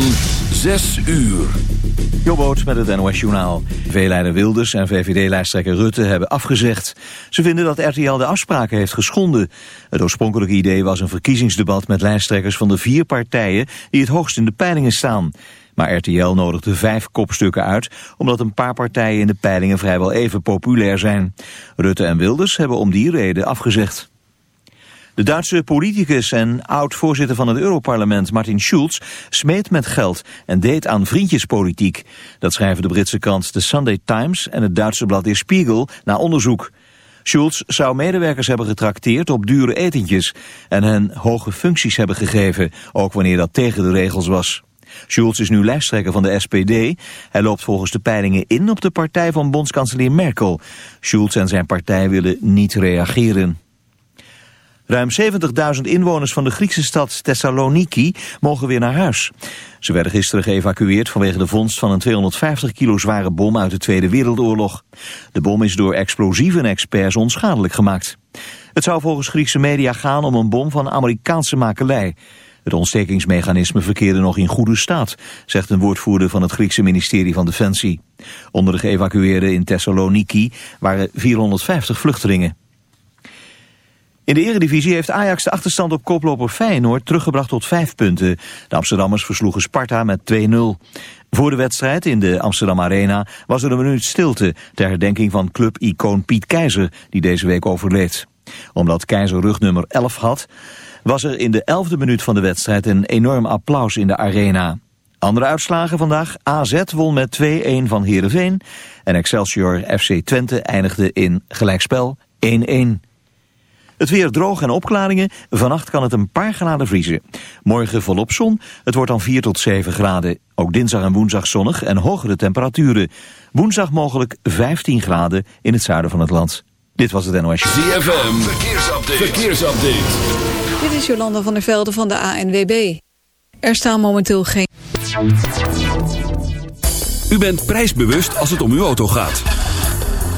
van 6 uur. Jobboot met het NOS Journaal. V-leider Wilders en VVD-lijsttrekker Rutte hebben afgezegd. Ze vinden dat RTL de afspraken heeft geschonden. Het oorspronkelijke idee was een verkiezingsdebat met lijsttrekkers van de vier partijen die het hoogst in de peilingen staan. Maar RTL nodigde vijf kopstukken uit, omdat een paar partijen in de peilingen vrijwel even populair zijn. Rutte en Wilders hebben om die reden afgezegd. De Duitse politicus en oud-voorzitter van het Europarlement Martin Schulz smeet met geld en deed aan vriendjespolitiek. Dat schrijven de Britse krant The Sunday Times en het Duitse blad Der Spiegel na onderzoek. Schulz zou medewerkers hebben getrakteerd op dure etentjes en hen hoge functies hebben gegeven, ook wanneer dat tegen de regels was. Schulz is nu lijsttrekker van de SPD. Hij loopt volgens de peilingen in op de partij van bondskanselier Merkel. Schulz en zijn partij willen niet reageren. Ruim 70.000 inwoners van de Griekse stad Thessaloniki mogen weer naar huis. Ze werden gisteren geëvacueerd vanwege de vondst van een 250 kilo zware bom uit de Tweede Wereldoorlog. De bom is door explosieven experts onschadelijk gemaakt. Het zou volgens Griekse media gaan om een bom van Amerikaanse makelij. Het ontstekingsmechanisme verkeerde nog in goede staat, zegt een woordvoerder van het Griekse ministerie van Defensie. Onder de geëvacueerden in Thessaloniki waren 450 vluchtelingen. In de eredivisie heeft Ajax de achterstand op koploper Feyenoord teruggebracht tot vijf punten. De Amsterdammers versloegen Sparta met 2-0. Voor de wedstrijd in de Amsterdam Arena was er een minuut stilte... ter herdenking van club-icoon Piet Keizer, die deze week overleed. Omdat Keizer rugnummer 11 had, was er in de elfde minuut van de wedstrijd... een enorm applaus in de Arena. Andere uitslagen vandaag. AZ won met 2-1 van Heerenveen. En Excelsior FC Twente eindigde in gelijkspel 1-1. Het weer droog en opklaringen. Vannacht kan het een paar graden vriezen. Morgen volop zon. Het wordt dan 4 tot 7 graden. Ook dinsdag en woensdag zonnig en hogere temperaturen. Woensdag mogelijk 15 graden in het zuiden van het land. Dit was het NOS. ZFM. Verkeersupdate. Verkeersupdate. Dit is Jolanda van der Velde van de ANWB. Er staan momenteel geen... U bent prijsbewust als het om uw auto gaat.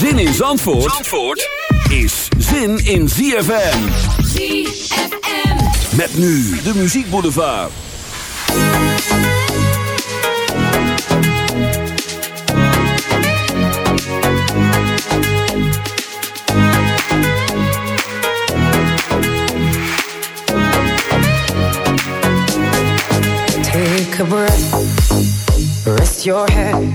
Zin in Zandvoort, Zandvoort is zin in ZFM. ZFM. Met nu de muziekboulevard. Take a breath, rest your head,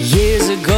Years ago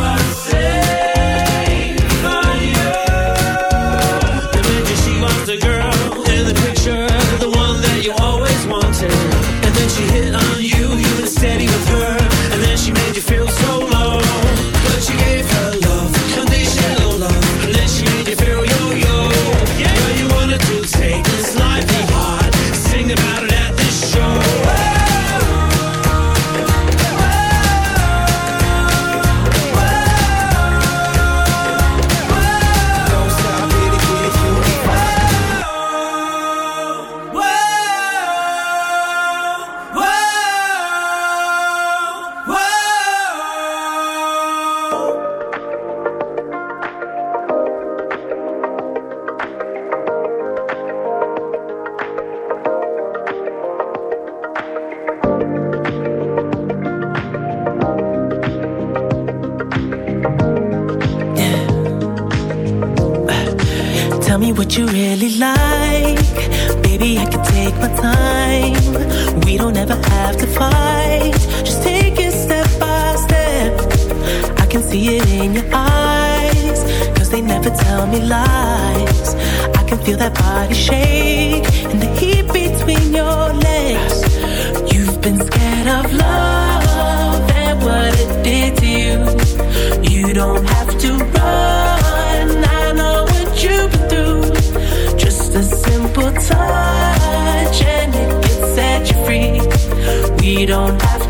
don't have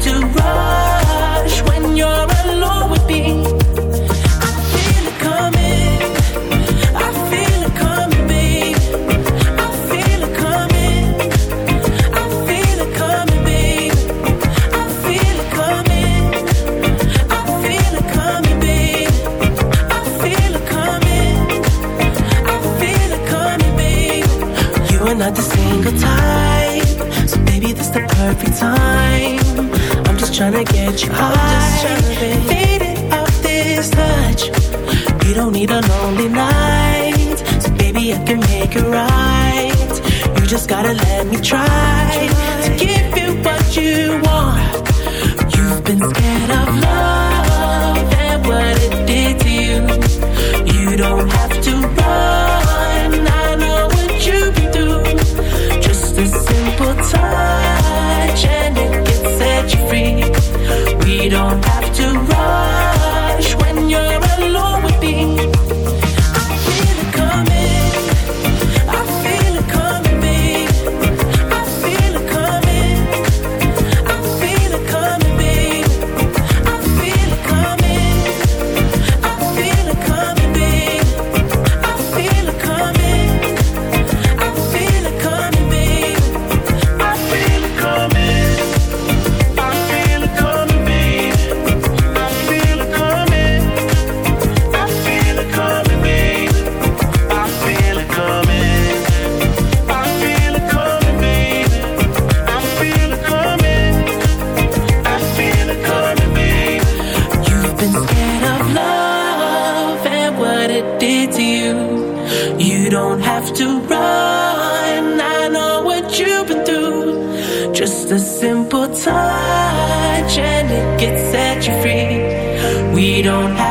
don't have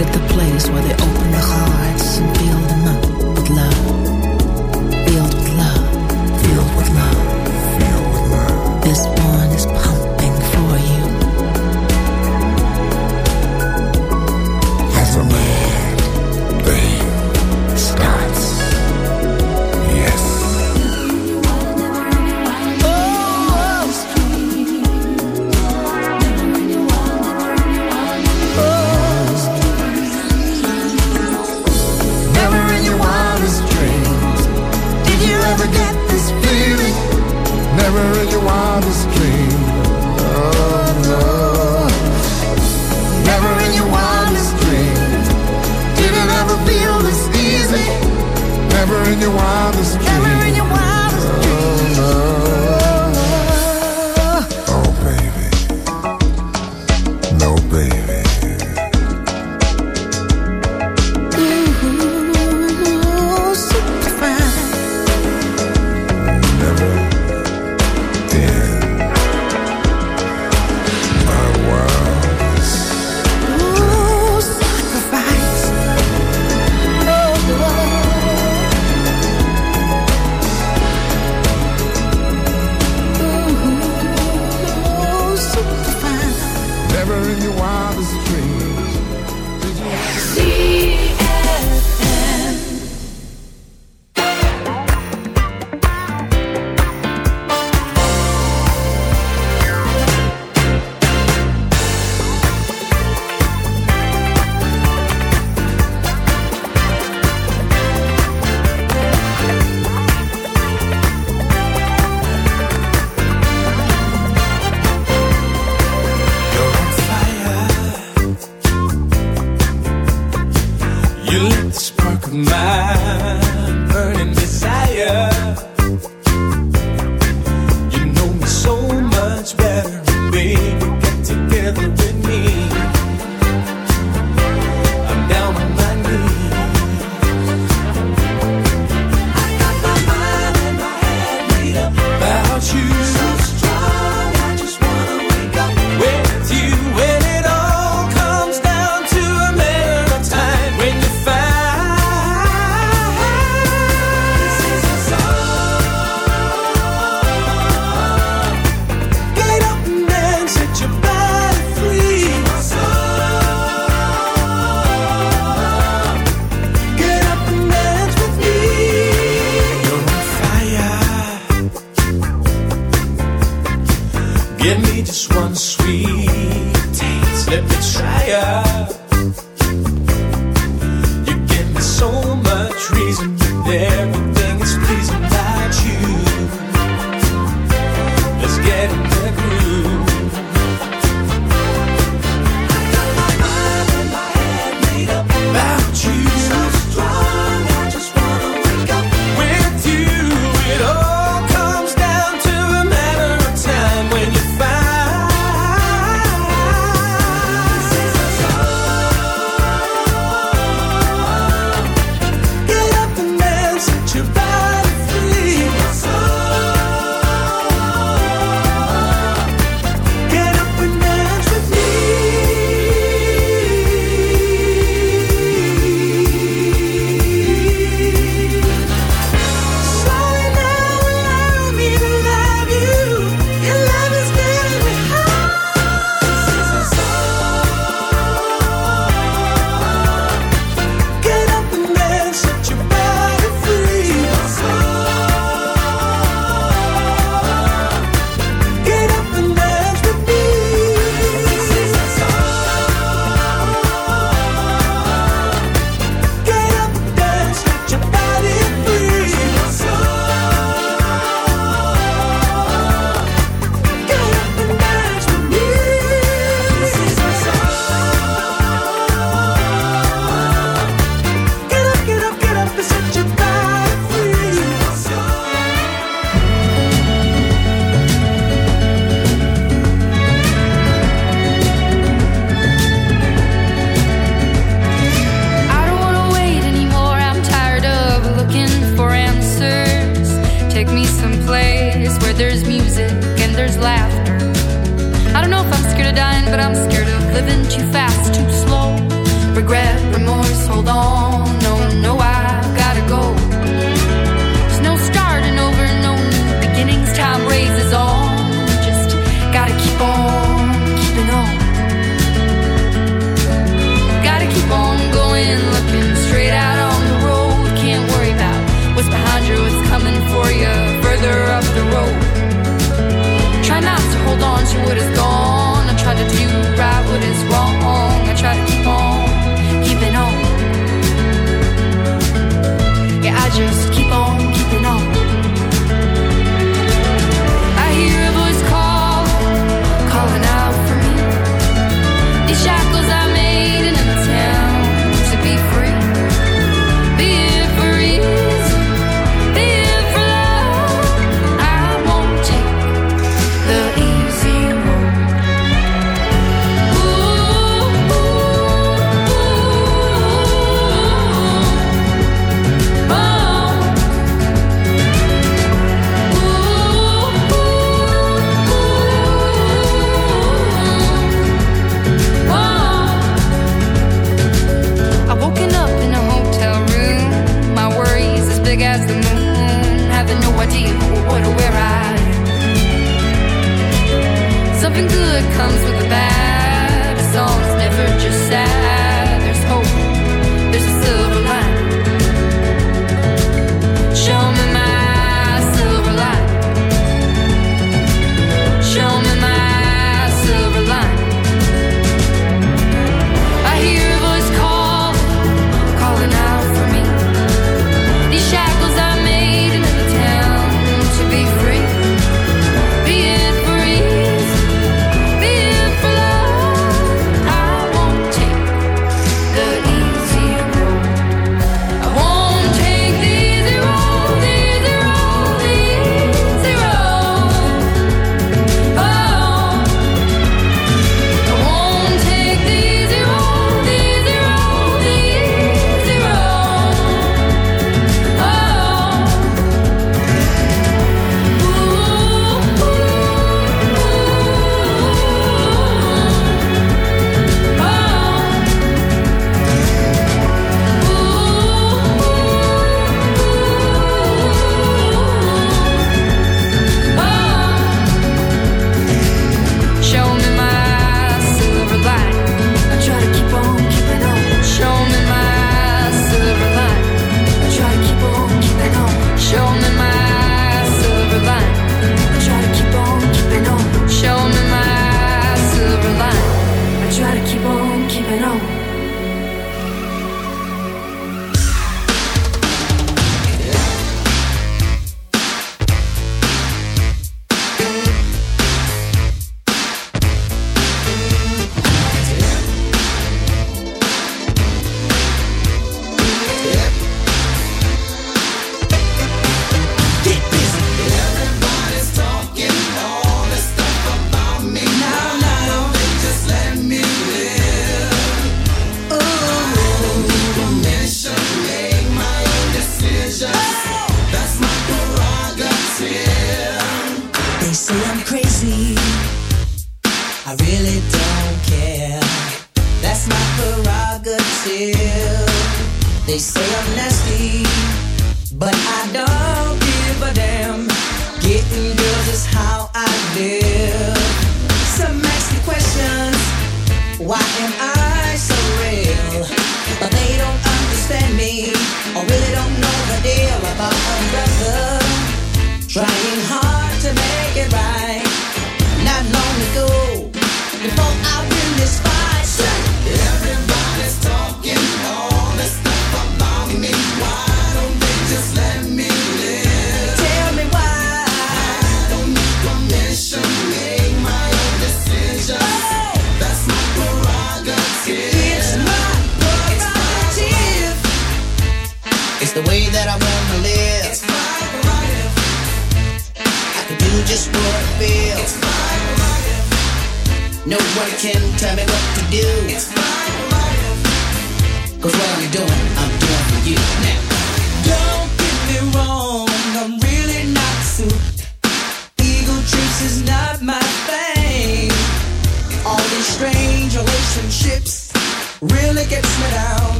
At the place where they open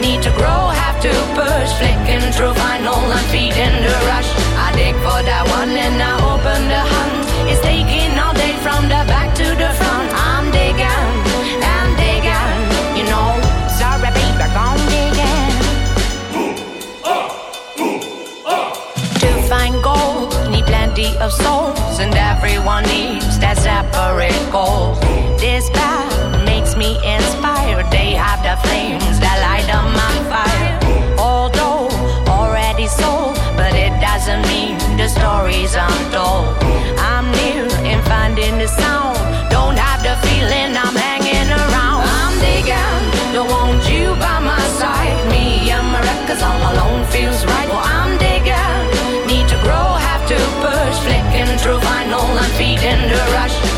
need to grow, have to push. Flicking through vinyl and feeding the rush. I dig for that one and I open the hunt. It's taking all day from the back to the front. I'm digging, I'm digging, you know. Sorry, baby, I'm digging. To find gold, need plenty of souls, and everyone needs that separate goal. This path me inspired. They have the flames that light up my fire. Although already sold, but it doesn't mean the stories untold. I'm near in finding the sound. Don't have the feeling I'm hanging around. I'm digging, don't want you by my side. Me and my records all alone feels right. Well, I'm digging, need to grow, have to push. Flicking through vinyl and feeding the rush.